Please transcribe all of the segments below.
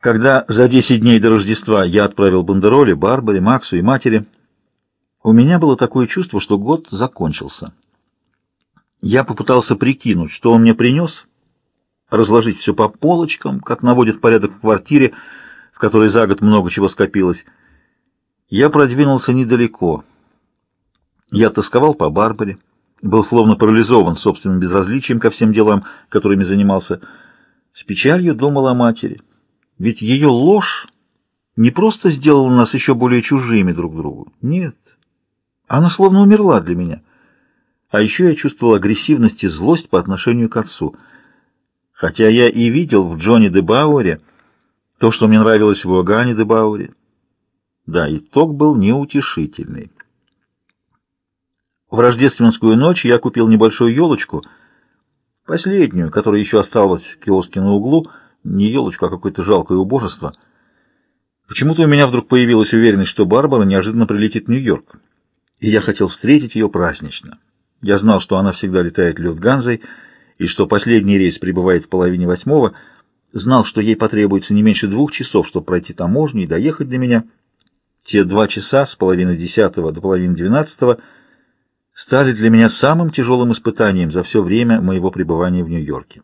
Когда за 10 дней до Рождества я отправил бандероли Барбаре, Максу и матери, у меня было такое чувство, что год закончился. Я попытался прикинуть, что он мне принес, разложить все по полочкам, как наводит порядок в квартире, в которой за год много чего скопилось. Я продвинулся недалеко. Я тосковал по Барбаре, был словно парализован собственным безразличием ко всем делам, которыми занимался. С печалью думал о матери. Ведь ее ложь не просто сделала нас еще более чужими друг другу. Нет, она словно умерла для меня. А еще я чувствовал агрессивность и злость по отношению к отцу. Хотя я и видел в Джонни де Бауэре то, что мне нравилось в Иоганне де Бауэре. Да, итог был неутешительный. В рождественскую ночь я купил небольшую елочку, последнюю, которая еще осталась в киоске на углу, не елочку, а какое-то жалкое убожество. Почему-то у меня вдруг появилась уверенность, что Барбара неожиданно прилетит в Нью-Йорк, и я хотел встретить ее празднично. Я знал, что она всегда летает Люфтганзой, и что последний рейс прибывает в половине восьмого, знал, что ей потребуется не меньше двух часов, чтобы пройти таможню и доехать до меня. Те два часа с половины десятого до половины двенадцатого — стали для меня самым тяжелым испытанием за все время моего пребывания в Нью-Йорке.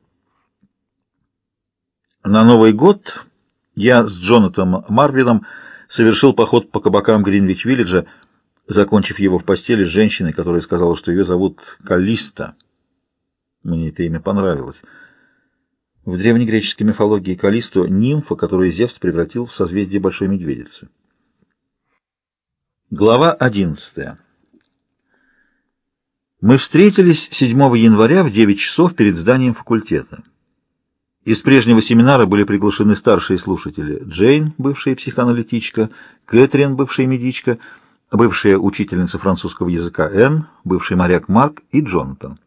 На Новый год я с Джонатаном Марвином совершил поход по кабакам Гринвич-Виллиджа, закончив его в постели с женщиной, которая сказала, что ее зовут Калиста. Мне это имя понравилось. В древнегреческой мифологии Калисту — нимфа, которую Зевс превратил в созвездие Большой Медведицы. Глава одиннадцатая. Мы встретились 7 января в 9 часов перед зданием факультета. Из прежнего семинара были приглашены старшие слушатели Джейн, бывшая психоаналитичка, Кэтрин, бывшая медичка, бывшая учительница французского языка Энн, бывший моряк Марк и Джонатан.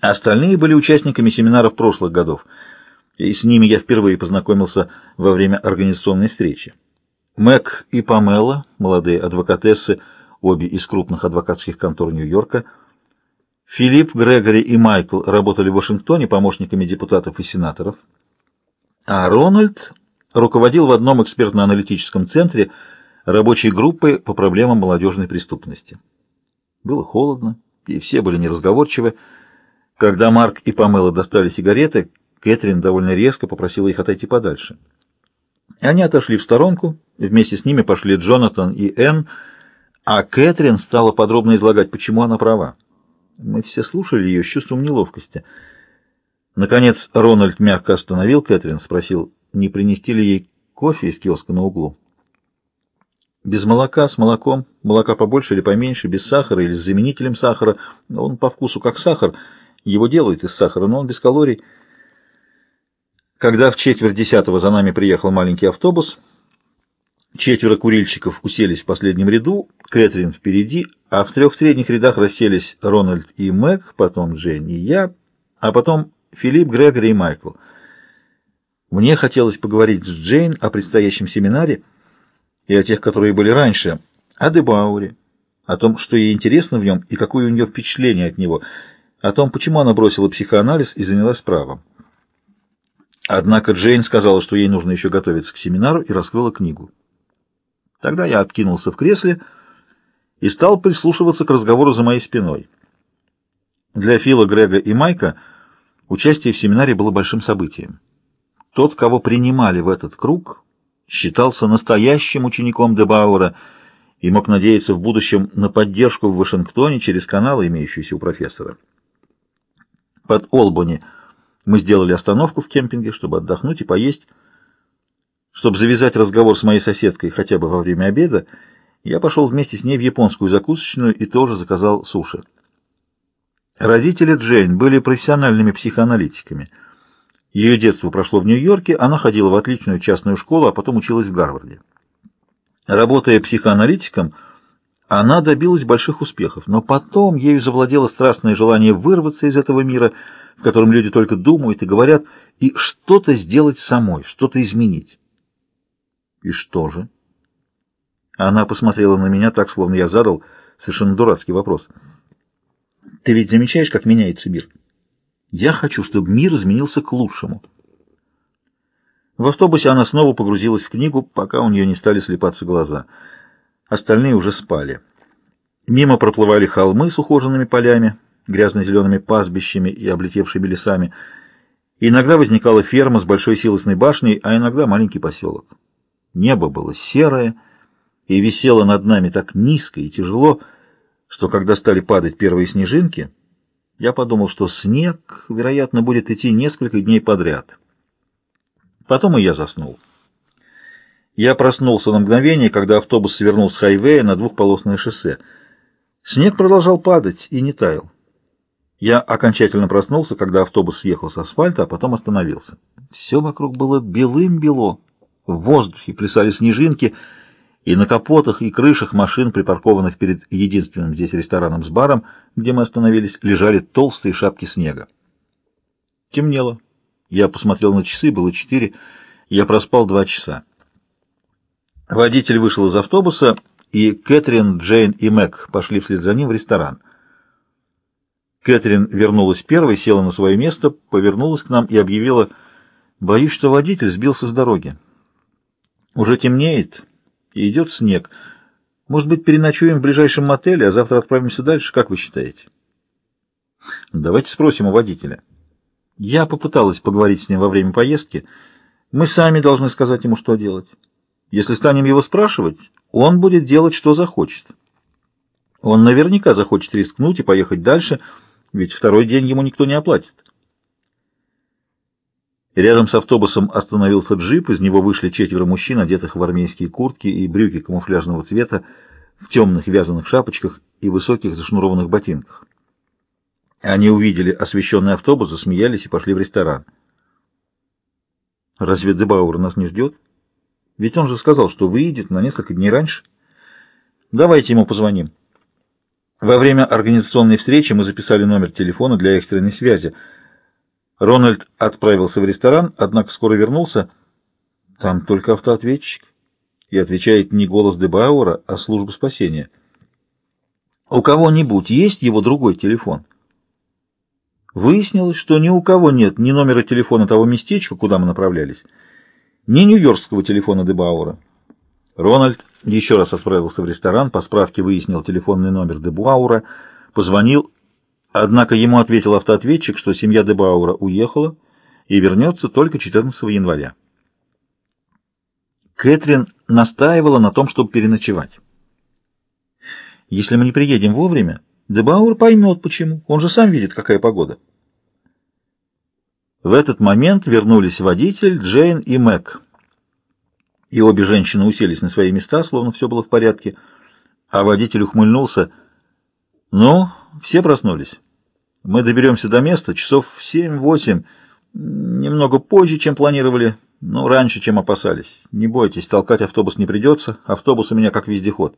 Остальные были участниками семинаров прошлых годов, и с ними я впервые познакомился во время организационной встречи. Мэг и Памела, молодые адвокатессы, обе из крупных адвокатских контор Нью-Йорка, Филипп, Грегори и Майкл работали в Вашингтоне помощниками депутатов и сенаторов, а Рональд руководил в одном экспертно-аналитическом центре рабочей группой по проблемам молодежной преступности. Было холодно, и все были неразговорчивы. Когда Марк и Памела достали сигареты, Кэтрин довольно резко попросила их отойти подальше. Они отошли в сторонку, вместе с ними пошли Джонатан и Энн, а Кэтрин стала подробно излагать, почему она права. Мы все слушали ее с чувством неловкости. Наконец Рональд мягко остановил Кэтрин, спросил, не принести ли ей кофе из киоска на углу. Без молока, с молоком, молока побольше или поменьше, без сахара или с заменителем сахара. Он по вкусу как сахар, его делают из сахара, но он без калорий. Когда в четверть десятого за нами приехал маленький автобус, Четверо курильщиков уселись в последнем ряду, Кэтрин впереди, а в трех средних рядах расселись Рональд и Мэг, потом Джейн и я, а потом Филипп, Грегори и Майкл. Мне хотелось поговорить с Джейн о предстоящем семинаре и о тех, которые были раньше, о Дебауре, о том, что ей интересно в нем и какое у нее впечатление от него, о том, почему она бросила психоанализ и занялась правом. Однако Джейн сказала, что ей нужно еще готовиться к семинару и раскрыла книгу. Тогда я откинулся в кресле и стал прислушиваться к разговору за моей спиной. Для Фила, Грега и Майка участие в семинаре было большим событием. Тот, кого принимали в этот круг, считался настоящим учеником Дебауэра и мог надеяться в будущем на поддержку в Вашингтоне через каналы, имеющиеся у профессора. Под Олбани мы сделали остановку в кемпинге, чтобы отдохнуть и поесть. Чтобы завязать разговор с моей соседкой хотя бы во время обеда, я пошел вместе с ней в японскую закусочную и тоже заказал суши. Родители Джейн были профессиональными психоаналитиками. Ее детство прошло в Нью-Йорке, она ходила в отличную частную школу, а потом училась в Гарварде. Работая психоаналитиком, она добилась больших успехов, но потом ею завладело страстное желание вырваться из этого мира, в котором люди только думают и говорят, и что-то сделать самой, что-то изменить. И что же? Она посмотрела на меня так, словно я задал совершенно дурацкий вопрос. Ты ведь замечаешь, как меняется мир? Я хочу, чтобы мир изменился к лучшему. В автобусе она снова погрузилась в книгу, пока у нее не стали слепаться глаза. Остальные уже спали. Мимо проплывали холмы с ухоженными полями, грязно-зелеными пастбищами и облетевшими лесами. иногда возникала ферма с большой силосной башней, а иногда маленький поселок. Небо было серое и висело над нами так низко и тяжело, что когда стали падать первые снежинки, я подумал, что снег, вероятно, будет идти несколько дней подряд. Потом и я заснул. Я проснулся на мгновение, когда автобус свернул с хайвея на двухполосное шоссе. Снег продолжал падать и не таял. Я окончательно проснулся, когда автобус съехал с асфальта, а потом остановился. Все вокруг было белым-бело. В воздухе плясали снежинки, и на капотах и крышах машин, припаркованных перед единственным здесь рестораном с баром, где мы остановились, лежали толстые шапки снега. Темнело. Я посмотрел на часы, было четыре. Я проспал два часа. Водитель вышел из автобуса, и Кэтрин, Джейн и Мэг пошли вслед за ним в ресторан. Кэтрин вернулась первой, села на свое место, повернулась к нам и объявила, «Боюсь, что водитель сбился с дороги. Уже темнеет, и идет снег. Может быть, переночуем в ближайшем мотеле, а завтра отправимся дальше, как вы считаете?» «Давайте спросим у водителя». Я попыталась поговорить с ним во время поездки. Мы сами должны сказать ему, что делать. Если станем его спрашивать, он будет делать, что захочет. Он наверняка захочет рискнуть и поехать дальше, ведь второй день ему никто не оплатит. Рядом с автобусом остановился джип, из него вышли четверо мужчин, одетых в армейские куртки и брюки камуфляжного цвета, в темных вязаных шапочках и высоких зашнурованных ботинках. Они увидели освещенный автобус, засмеялись и пошли в ресторан. «Разве Дебауэр нас не ждет? Ведь он же сказал, что выйдет на несколько дней раньше. Давайте ему позвоним». Во время организационной встречи мы записали номер телефона для экстренной связи. Рональд отправился в ресторан, однако скоро вернулся. Там только автоответчик. И отвечает не голос Дебауэра, а служба спасения. «У кого-нибудь есть его другой телефон?» Выяснилось, что ни у кого нет ни номера телефона того местечка, куда мы направлялись, ни нью-йоркского телефона Дебауэра. Рональд еще раз отправился в ресторан, по справке выяснил телефонный номер Дебауэра, позвонил, однако ему ответил автоответчик, что семья Дебауэра уехала и вернется только 14 января. Кэтрин настаивала на том, чтобы переночевать. Если мы не приедем вовремя, Дебауэр поймет, почему. Он же сам видит, какая погода. В этот момент вернулись водитель, Джейн и Мэг. И обе женщины уселись на свои места, словно все было в порядке, а водитель ухмыльнулся. «Ну, все проснулись. Мы доберемся до места часов в семь-восемь, немного позже, чем планировали, но раньше, чем опасались. Не бойтесь, толкать автобус не придется, автобус у меня как вездеход».